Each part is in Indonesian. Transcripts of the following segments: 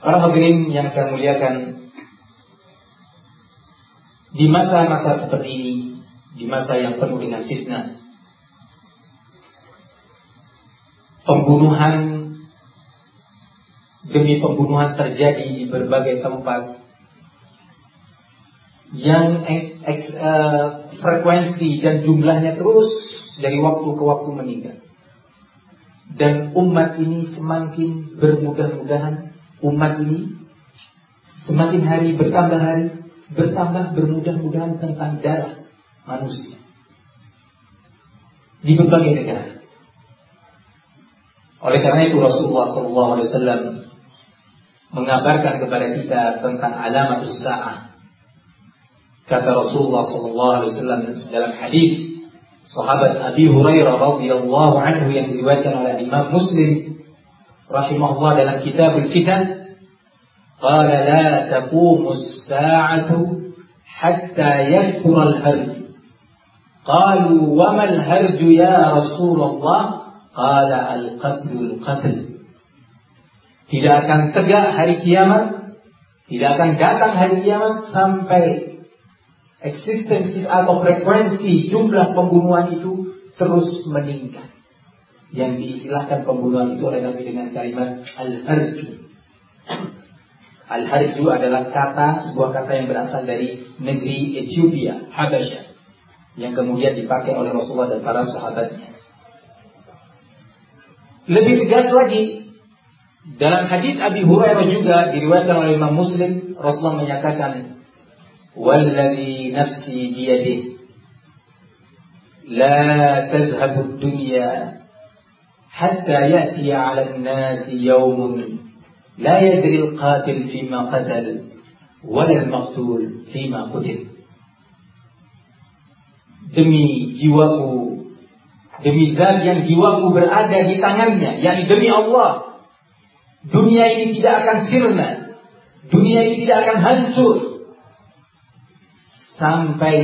Para hadirin yang saya muliakan, di masa-masa seperti ini, di masa yang penuh dengan fitnah, pembunuhan demi pembunuhan terjadi di berbagai tempat yang eks, uh, frekuensi dan jumlahnya terus dari waktu ke waktu meningkat. Dan umat ini semakin bermudah-mudahan umat ini semakin hari bertambah hari bertambah bermudah-mudahan tentang darah manusia di berbagai negara. Oleh karena itu Rasulullah SAW mengabarkan kepada kita tentang alamat usaha. Kata Rasulullah SAW dalam hadis sahabat Abi Hurairah radhiyallahu anhu yang diriwayatkan oleh Imam Muslim rahimahullah dalam kitab al-fitan qala la taqumu as-sa'atu hatta yakthura al-harj qalu wa ma al-harj ya Rasulullah qala al-qatl al-qatl tidak akan tegak hari kiamat tidak akan datang hari kiamat sampai eksistensi atau frekuensi jumlah pembunuhan itu terus meningkat. Yang diistilahkan pembunuhan itu oleh Nabi dengan kalimat al-harju. Al-Harju adalah kata, sebuah kata yang berasal dari negeri Ethiopia, Habasyah. Yang kemudian dipakai oleh Rasulullah dan para sahabatnya. Lebih tegas lagi, dalam hadis Abi Hurairah juga diriwayatkan oleh Imam Muslim, Rasulullah menyatakan, "Wallazi nafsi biyadih, la tazhabu dunya hatta ya'ti 'ala an-nasi yawmun لا يدري القاتل فيما قتل ولا المقتول فيما قتل demi jiwaku demi zat yang jiwaku berada di tangannya yakni demi Allah dunia ini tidak akan sirna dunia ini tidak akan hancur sampai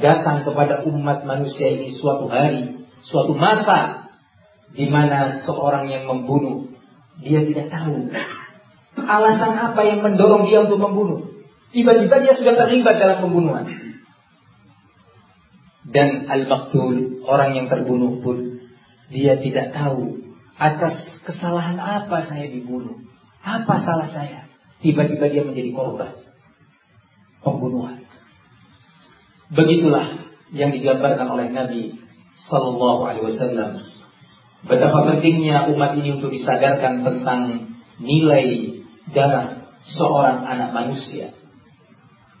datang kepada umat manusia ini suatu hari suatu masa di mana seorang yang membunuh dia tidak tahu alasan apa yang mendorong dia untuk membunuh. Tiba-tiba dia sudah terlibat dalam pembunuhan. Dan al-maktul, orang yang terbunuh pun dia tidak tahu atas kesalahan apa saya dibunuh. Apa salah saya? Tiba-tiba dia menjadi korban pembunuhan. Begitulah yang digambarkan oleh Nabi Sallallahu Alaihi Wasallam Betapa pentingnya umat ini untuk disadarkan tentang nilai darah seorang anak manusia.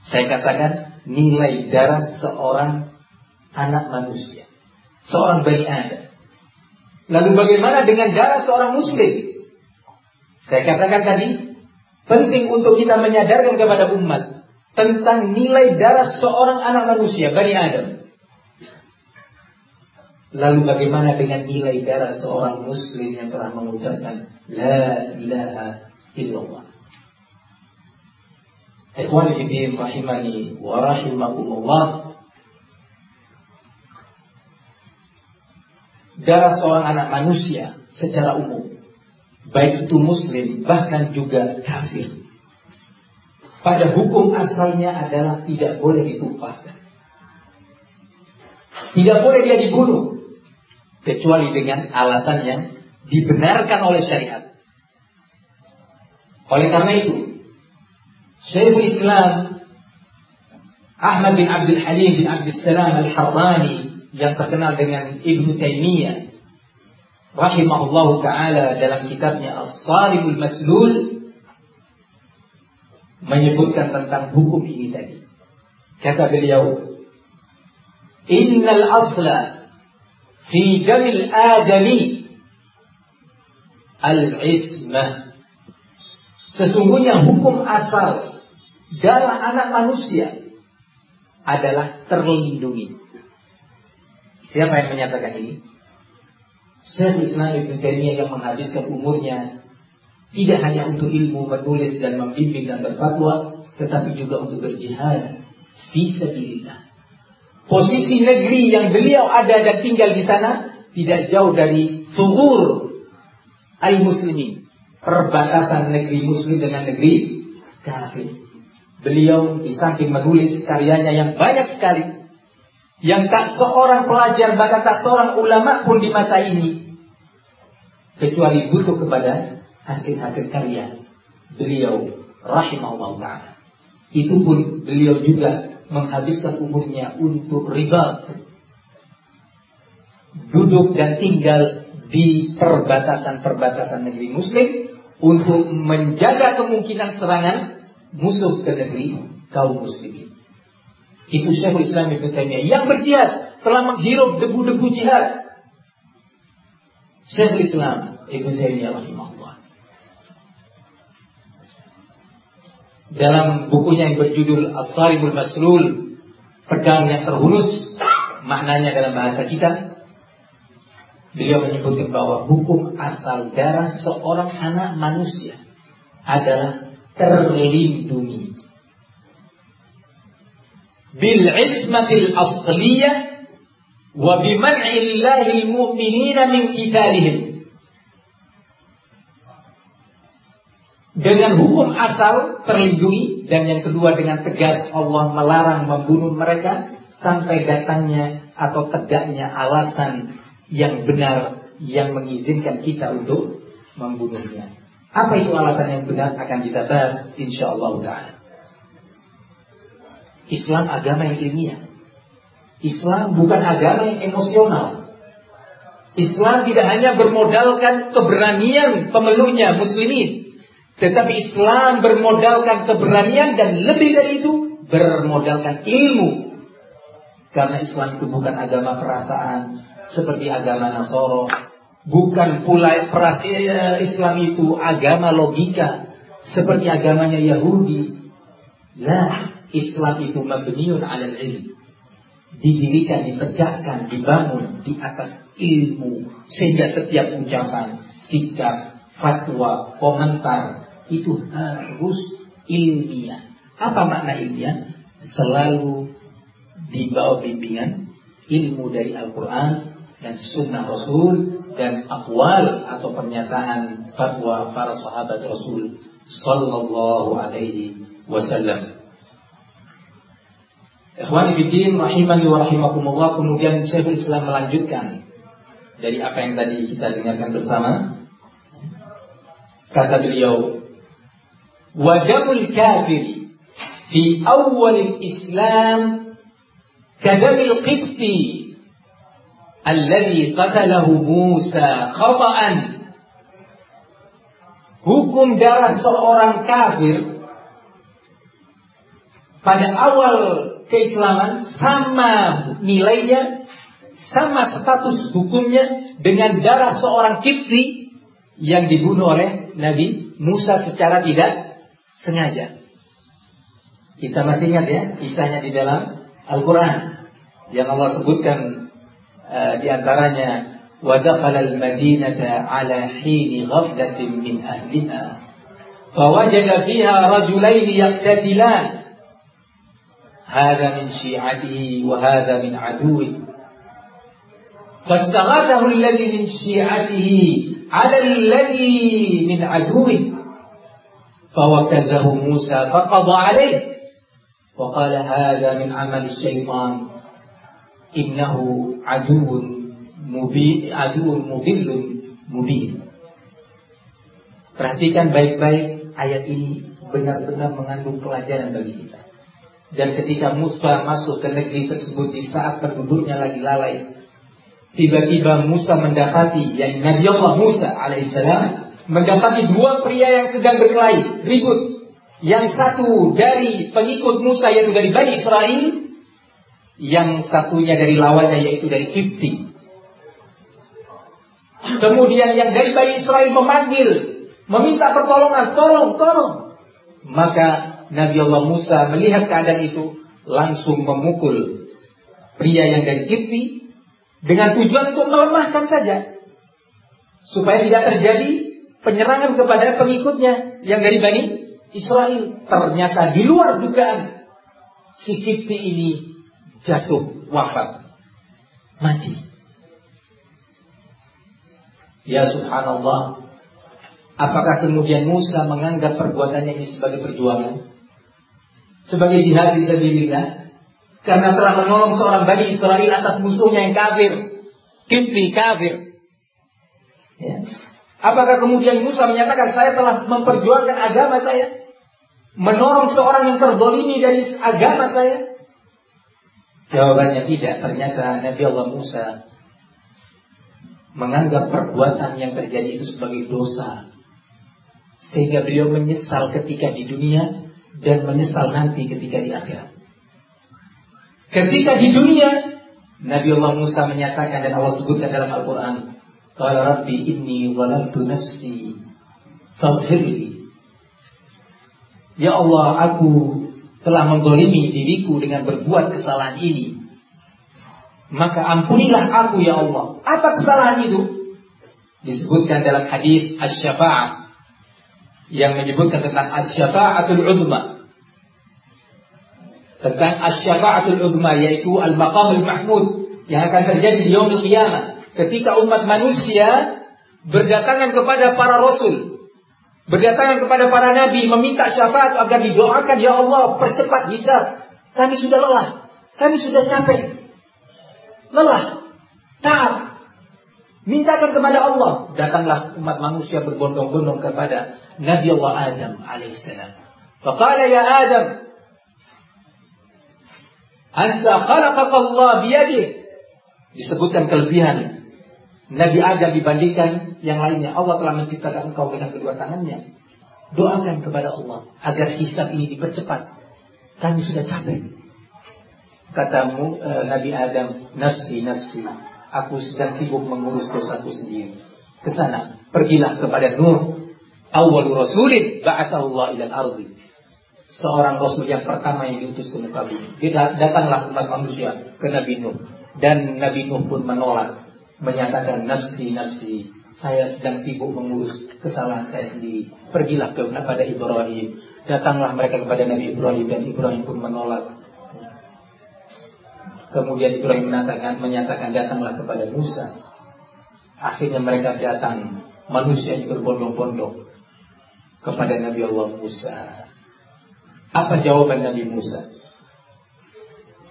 Saya katakan nilai darah seorang anak manusia. Seorang Bani Adam. Lalu bagaimana dengan darah seorang muslim? Saya katakan tadi, penting untuk kita menyadarkan kepada umat tentang nilai darah seorang anak manusia, Bani Adam. Lalu bagaimana dengan nilai darah seorang muslim yang telah mengucapkan La ilaha illallah. Ikhwani fiddin rahimani wa rahimakumullah. Darah seorang anak manusia secara umum, baik itu muslim bahkan juga kafir. Pada hukum asalnya adalah tidak boleh ditumpahkan. Tidak boleh dia dibunuh kecuali dengan alasan yang dibenarkan oleh syariat. Oleh karena itu, Syekhul Islam Ahmad bin Abdul Halim bin Abdul Salam Al-Harrani yang terkenal dengan Ibnu Taimiyah rahimahullahu taala dalam kitabnya As-Salimul Maslul menyebutkan tentang hukum ini tadi. Kata beliau, "Innal asla fi jamil adami al-ismah. Sesungguhnya hukum asal darah anak manusia adalah terlindungi. Siapa yang menyatakan ini? Syekh Islam Ibn Taimiyah yang menghabiskan umurnya tidak hanya untuk ilmu menulis dan membimbing dan berfatwa, tetapi juga untuk berjihad fi sabilillah. Posisi negeri yang beliau ada dan tinggal di sana tidak jauh dari sugur al-muslimin. Perbatasan negeri muslim dengan negeri kafir. Beliau di samping menulis karyanya yang banyak sekali, yang tak seorang pelajar bahkan tak seorang ulama pun di masa ini kecuali butuh kepada hasil-hasil karya beliau rahimahullah taala. Itu pun beliau juga menghabiskan umurnya untuk riba. Duduk dan tinggal di perbatasan-perbatasan negeri muslim untuk menjaga kemungkinan serangan musuh ke negeri kaum muslimin. Itu Syekhul Islam Ibn Taimiyah yang berjihad telah menghirup debu-debu jihad. Syekhul Islam Ibn Taimiyah rahimahullah. Dalam bukunya yang berjudul As-Sarimul Maslul, pedang yang terhunus, maknanya dalam bahasa kita, beliau menyebutkan bahwa hukum asal darah seorang anak manusia adalah terlindungi bil ismatil asliyah wa biman'i Allahil mu'minina min qitalihim dengan hukum asal terlindungi dan yang kedua dengan tegas Allah melarang membunuh mereka sampai datangnya atau tegaknya alasan yang benar yang mengizinkan kita untuk membunuhnya. Apa itu alasan yang benar akan kita bahas insyaallah taala. Islam agama yang ilmiah. Islam bukan agama yang emosional. Islam tidak hanya bermodalkan keberanian pemeluknya muslimin, tetapi Islam bermodalkan keberanian dan lebih dari itu bermodalkan ilmu. Karena Islam itu bukan agama perasaan seperti agama Nasoro, Bukan pula perasaan Islam itu agama logika seperti agamanya Yahudi. Lah, Islam itu mabniun 'alal ilm. Didirikan, ditegakkan, dibangun di atas ilmu sehingga setiap ucapan, sikap, fatwa, komentar itu harus ilmiah. Apa makna ilmiah? Selalu di bawah bimbingan ilmu dari Al-Quran dan Sunnah Rasul dan akwal atau pernyataan fatwa para sahabat Rasul sallallahu alaihi wasallam. Ikhwani fiddin rahimani wa rahimakumullah kemudian Syekhul Islam melanjutkan dari apa yang tadi kita dengarkan bersama. Kata beliau, "Wadamul kafir fi awal Islam kadamil qibti alladhi qatalahu Musa khata'an hukum darah seorang kafir pada awal keislaman sama nilainya sama status hukumnya dengan darah seorang kipti yang dibunuh oleh Nabi Musa secara tidak sengaja. Kita masih ingat ya kisahnya di dalam Al-Quran yang Allah sebutkan di antaranya ودخل المدينة على حين غفلة من أهلها. فوجد فيها رجلين يقتتلان. هذا من شيعته وهذا من عدوه. فاستغاثه الذي من شيعته على الذي من عدوه. فوكزه موسى فقضى عليه. وقال هذا من عمل الشيطان. Innahu aduun mubin aduun mubillun mubin. Perhatikan baik-baik ayat ini benar-benar mengandung pelajaran bagi kita. Dan ketika Musa masuk ke negeri tersebut di saat penduduknya lagi lalai, tiba-tiba Musa mendapati, yang Nabi Allah Musa alaihissalam mendapati dua pria yang sedang berkelahi, ribut. Yang satu dari pengikut Musa yaitu dari Bani Israel, yang satunya dari lawannya yaitu dari Kipti. Kemudian yang dari Bani Israel memanggil, meminta pertolongan, tolong, tolong. Maka Nabi Allah Musa melihat keadaan itu, langsung memukul pria yang dari Kipti dengan tujuan untuk melemahkan saja. Supaya tidak terjadi penyerangan kepada pengikutnya yang dari Bani Israel. Ternyata di luar dugaan si Kipti ini jatuh wafat mati ya subhanallah Apakah kemudian Musa menganggap perbuatannya ini sebagai perjuangan? Sebagai jihad di sabilillah? Karena telah menolong seorang Bani Israel atas musuhnya yang kafir. Kifli kafir. Ya. Apakah kemudian Musa menyatakan saya telah memperjuangkan agama saya? Menolong seorang yang terdolimi dari agama saya? Jawabannya tidak. Ternyata Nabi Allah Musa menganggap perbuatan yang terjadi itu sebagai dosa sehingga beliau menyesal ketika di dunia dan menyesal nanti ketika di akhirat. Ketika di dunia, Nabi Allah Musa menyatakan dan Allah sebutkan dalam Al-Quran, Qala Rabbi inni walamtu nafsi faghfirli. Ya Allah, aku telah menggolimi diriku dengan berbuat kesalahan ini. Maka ampunilah aku ya Allah. Apa kesalahan itu? Disebutkan dalam hadis asy-syafa'ah yang menyebutkan tentang asy-syafa'atul uzma. Tentang asy-syafa'atul uzma yaitu al-maqamul mahmud yang akan terjadi di yaumil qiyamah ketika umat manusia berdatangan kepada para rasul, berdatangan kepada para nabi meminta syafaat agar didoakan ya Allah percepat hisab. Kami sudah lelah, kami sudah capek. Lelah, taat, Mintakan kepada Allah. Datanglah umat manusia berbondong-bondong kepada Nabi Allah Adam alaihissalam. Faqala ya Adam, Anta khalaqaka Allah biyadih. Disebutkan kelebihan Nabi Adam dibandingkan yang lainnya. Allah telah menciptakan engkau dengan kedua tangannya. Doakan kepada Allah agar hisab ini dipercepat. Kami sudah capek. Katamu uh, Nabi Adam, nafsi, nafsi. Aku sedang sibuk mengurus dosaku sendiri. Ke sana, pergilah kepada Nuh awal rasulin ba'atahullah ilal ardi. Seorang rasul yang pertama yang diutus ke muka bumi. Dia datanglah umat manusia ke Nabi Nuh. Dan Nabi Nuh pun menolak. Menyatakan nafsi, nafsi. Saya sedang sibuk mengurus kesalahan saya sendiri. Pergilah kepada Ibrahim. Datanglah mereka kepada Nabi Ibrahim. Dan Ibrahim pun menolak. Kemudian Ibrahim menyatakan, menyatakan datanglah kepada Musa. Akhirnya mereka datang. Manusia yang berbondong-bondong kepada Nabi Allah Musa. Apa jawaban Nabi Musa?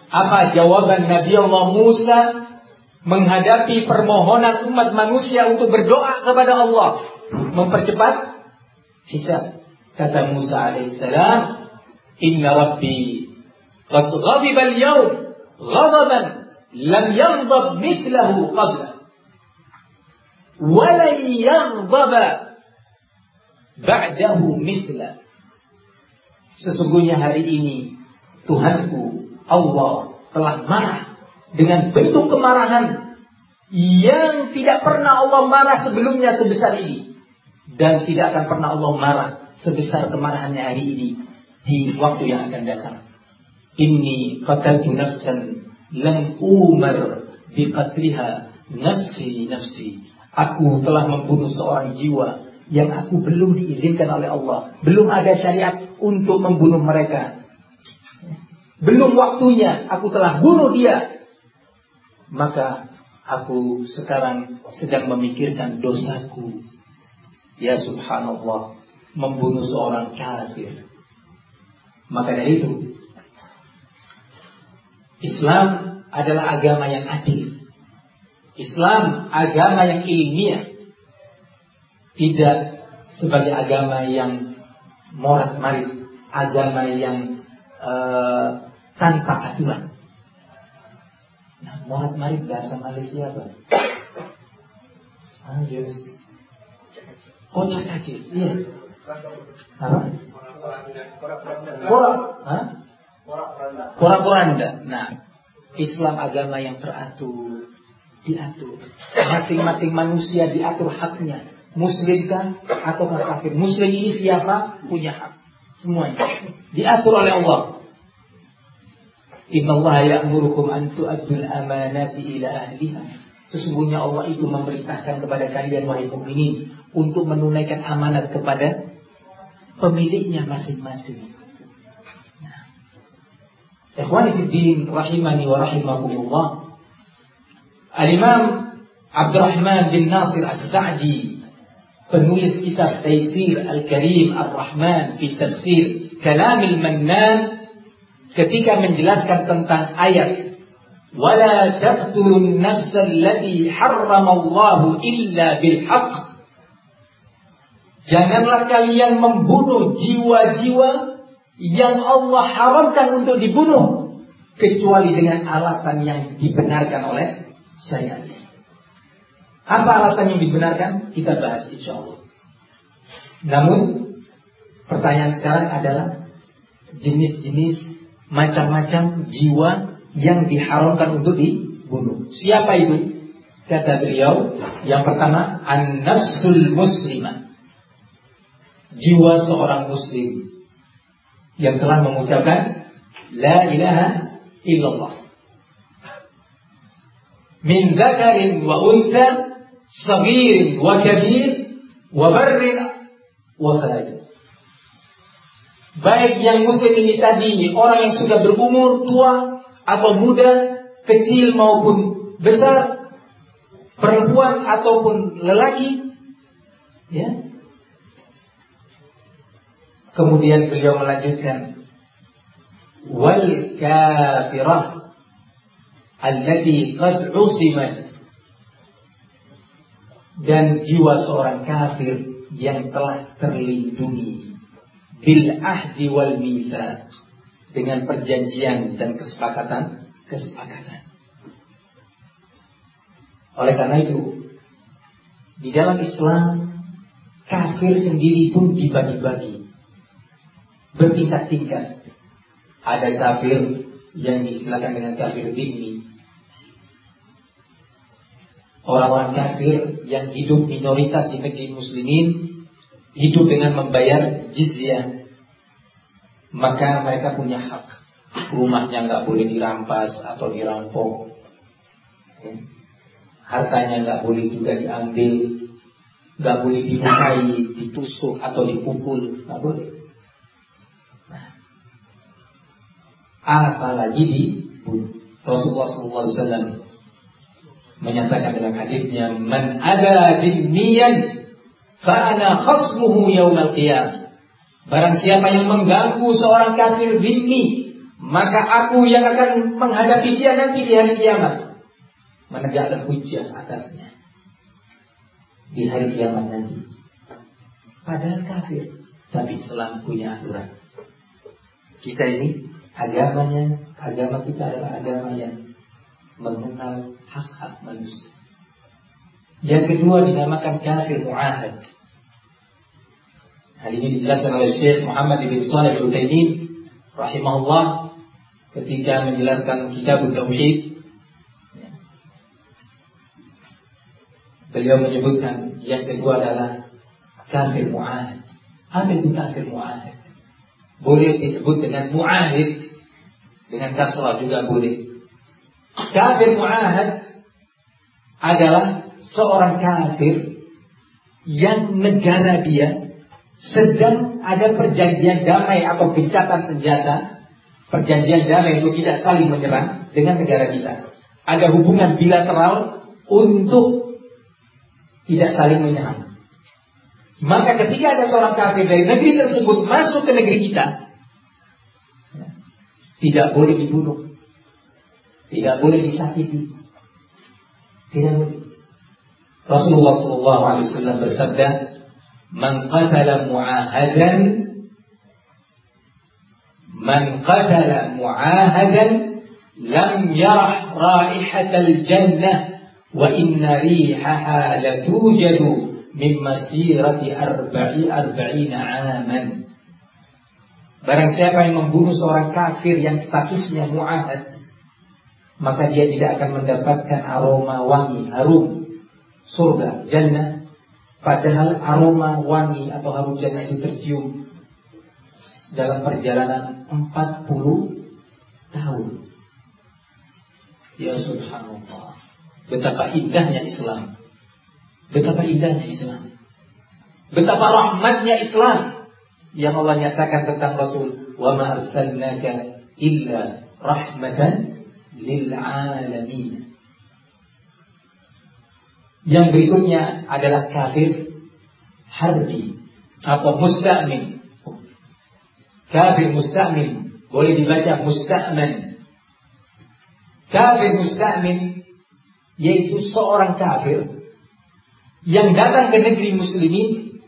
Apa jawaban Nabi Allah Musa menghadapi permohonan umat manusia untuk berdoa kepada Allah mempercepat hisab. Kata Musa alaihissalam inna rabbi qad ghadiba al-yawm ghadaban lam yaghdab mithlahu qabla wa lan yaghdab ba'dahu mithla. Sesungguhnya hari ini Tuhanku Allah telah marah dengan bentuk kemarahan yang tidak pernah Allah marah sebelumnya sebesar ini dan tidak akan pernah Allah marah sebesar kemarahannya hari ini di waktu yang akan datang. Ini qataltu nafsan lam umar biqatriha nafsi nafsi. Aku telah membunuh seorang jiwa yang aku belum diizinkan oleh Allah. Belum ada syariat untuk membunuh mereka. Belum waktunya aku telah bunuh dia. Maka aku sekarang sedang memikirkan dosaku. Ya subhanallah. Membunuh seorang kafir. Maka dari itu. Islam adalah agama yang adil. Islam agama yang ilmiah tidak sebagai agama yang morat marit, agama yang uh, tanpa aturan. Morat marit bahasa Malaysia apa? Yes. Kocak kacir, iya. Apa? Korak, Hah? Korak poranda. Nah, Islam agama yang teratur, diatur. Masing-masing manusia diatur haknya Muslim kan atau kafir. Muslim ini siapa? Punya hak. Semuanya. Diatur oleh Allah. Inna Allah ya'murukum an tu'addul amanati ila ahliha. Sesungguhnya Allah itu memerintahkan kepada kalian wahai mukminin untuk menunaikan amanat kepada pemiliknya masing-masing. Nah. Ikhwani fiddin rahimani wa rahimakumullah. Al-Imam Abdurrahman bin Nasir As-Sa'di penulis kitab Taisir Al-Karim Ar-Rahman fi tafsir Kalamil Mannan ketika menjelaskan tentang ayat wala taqtulun nafsa allati harramallahu illa bil haqq Janganlah kalian membunuh jiwa-jiwa yang Allah haramkan untuk dibunuh kecuali dengan alasan yang dibenarkan oleh syariat. Apa alasan yang dibenarkan? Kita bahas insya Allah. Namun pertanyaan sekarang adalah jenis-jenis macam-macam jiwa yang diharamkan untuk dibunuh. Siapa itu? Kata beliau, yang pertama an-nafsul muslimah. Jiwa seorang muslim yang telah mengucapkan la ilaha illallah. Min dzakarin wa untha, saghirin wa kabir, wa barrin wa fajir. Baik yang muslim ini tadi orang yang sudah berumur tua atau muda, kecil maupun besar, perempuan ataupun lelaki, ya. Kemudian beliau melanjutkan wal kafirah allati qad usimat dan jiwa seorang kafir yang telah terlindungi bil ahdi wal misa dengan perjanjian dan kesepakatan kesepakatan. Oleh karena itu di dalam Islam kafir sendiri pun dibagi-bagi bertingkat-tingkat. Ada kafir yang diistilahkan dengan kafir dini, orang-orang kafir yang hidup minoritas di negeri muslimin hidup dengan membayar jizyah. Maka mereka punya hak. Rumahnya nggak boleh dirampas atau dirampok. Hartanya nggak boleh juga diambil. Nggak boleh dilukai ditusuk atau dipukul. Nggak boleh. Nah, apalagi dibunuh. Rasulullah SAW menyatakan dalam hadisnya man ada binniyan fa ana khasmuhu yaumal qiyamah barang siapa yang mengganggu seorang kafir zimmi maka aku yang akan menghadapi dia nanti di hari kiamat. Menegakkan hujah atasnya. Di hari kiamat nanti. Padahal kafir tapi Islam punya aturan. Kita ini agamanya agama kita adalah agama yang mengenal hak-hak manusia. Yang kedua dinamakan kafir mu'ahad. Hal ini dijelaskan oleh Syekh Muhammad bin Salih bin Utsaimin rahimahullah ketika menjelaskan kitab tauhid. Beliau menyebutkan yang kedua adalah kafir mu'ahad. Apa itu kafir mu'ahad? Boleh disebut dengan mu'ahid dengan kasrah juga boleh. Kafir mu'ahad adalah seorang kafir yang negara dia sedang ada perjanjian damai atau gencatan senjata, perjanjian damai untuk tidak saling menyerang dengan negara kita. Ada hubungan bilateral untuk tidak saling menyerang. Maka ketika ada seorang kafir dari negeri tersebut masuk ke negeri kita, tidak boleh dibunuh, tidak boleh disakiti. Tidak boleh. Rasulullah Shallallahu Alaihi Wasallam bersabda, "Man qatala mu'ahadan, man qatala mu'ahadan, lam yarah raihatal jannah, wa inna rihaha latujadu min masirati arba'i arba'ina aman." Barang siapa yang membunuh seorang kafir yang statusnya mu'ahad, maka dia tidak akan mendapatkan aroma wangi harum surga jannah. Padahal aroma wangi atau harum jannah itu tercium dalam perjalanan 40 tahun. Ya subhanallah. Betapa indahnya Islam. Betapa indahnya Islam. Betapa rahmatnya Islam. Yang Allah nyatakan tentang Rasul wa ma arsalnaka illa rahmatan lil alamin. Yang berikutnya adalah kafir harbi atau musta'min. Kafir musta'min boleh dibaca musta'man. Kafir musta'min yaitu seorang kafir yang datang ke negeri muslimin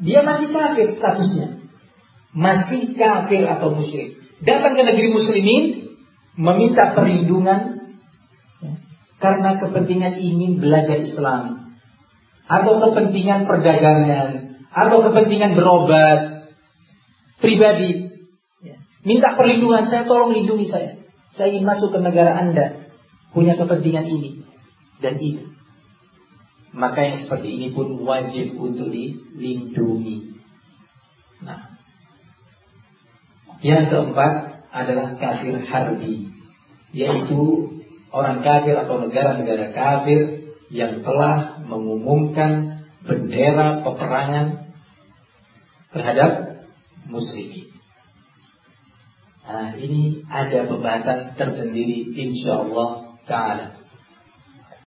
dia masih kafir statusnya. Masih kafir atau musyrik. Datang ke negeri muslimin meminta perlindungan karena kepentingan ingin belajar Islam. Atau kepentingan perdagangan. Atau kepentingan berobat. Pribadi. Ya. minta perlindungan. Saya tolong lindungi saya. Saya ingin masuk ke negara anda. Punya kepentingan ini. Dan itu. Maka yang seperti ini pun wajib untuk dilindungi. Nah. Yang keempat adalah kafir harbi. Yaitu orang kafir atau negara-negara kafir yang telah mengumumkan bendera peperangan terhadap muslimin. Nah, ini ada pembahasan tersendiri insya Allah taala.